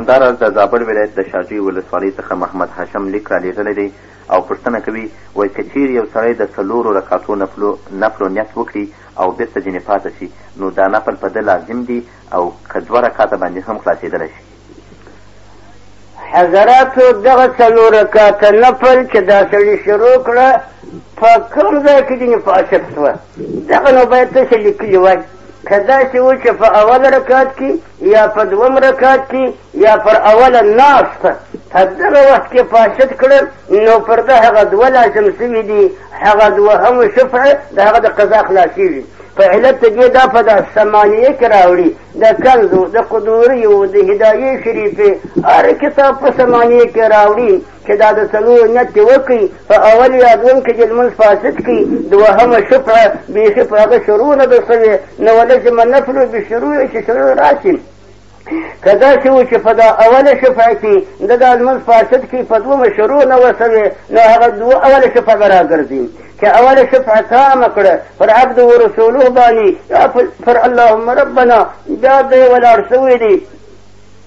همدا راز د زابل ولایت د شاجوی ولسوالۍ څخه محمد هاشم لیک رالیږلی دی او پوښتنه کوي وایي که چیرې یو سړی د څلورو رکعتو نفلو نفلو نیت وکړي او بیرته ځینې پاته شي نو دا نفل په ده لازم دي او که دوه رکعته باندې هم خلاصیدلی شي حضراتو دغه څلور رکعته نفل چې دا سړي شروع کړه په کوم ځای کې ځینې فاسد شوه دغه نو باید تاسې لیکلي وای که داسې و چې په اول رکعت کې یا په دوم رکعت کې یا پر اوله ناسته په دغه وخت کې فاسد کړل نو پر ده هغه دوه لازم سوي دي هغه دوهم شفع د هغه د قضا خلاصېږي په علت د دې دا په د سمانیه کې راوړي د کنزو د قدوریو د هدایې شریفې هر کتاب په سمانیه کې راوړي چې دا د څلورو نیت دې وکړي په اول یا دویم کې دې لمونځ فاسد کړي دوهمه شفعه بیخي په هغه شروع نه ده سوې نو ولزم النفل بشروع چې شروع راشي که داسې و چې په دا اوله شفعه کې د دا لمونځ فاسد کړي په دومه شروع نه وسوې نو هغه دوه اوله شفعه به راګرځي چې اوله شفعه تامه کړه پر عبد ورسوله باندې یا پر اللهم ربنا دا دی ولاړ سوی دی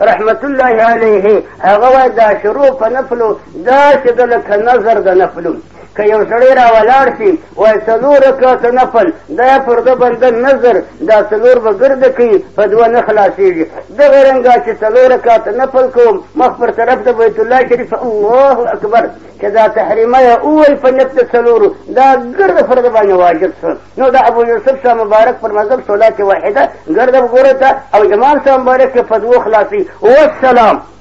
رحمت الله علیه هغه وای دا شروع په نفلو دا چې د لکه نظر د نفلو که یو سړی را ولاړ شي وای څلور رکعته نفل دا پر ده بنده نظر دا څلور به ګرده کوي په دوه نه خلاصېږي دغه رنګه چې څلور رکعته نفل کوم مخ پر طرف د بیت الله شریف الله اکبر چې دا تحریمه یې وویل په نفت څلورو دا ګرده پر ده باندې واجب شو نو د ابو یوسف شاه مبارک پر مذهب صلات واحده ګرده وګوره ته او امام شاه مبارک په دوو خلاصي والسلام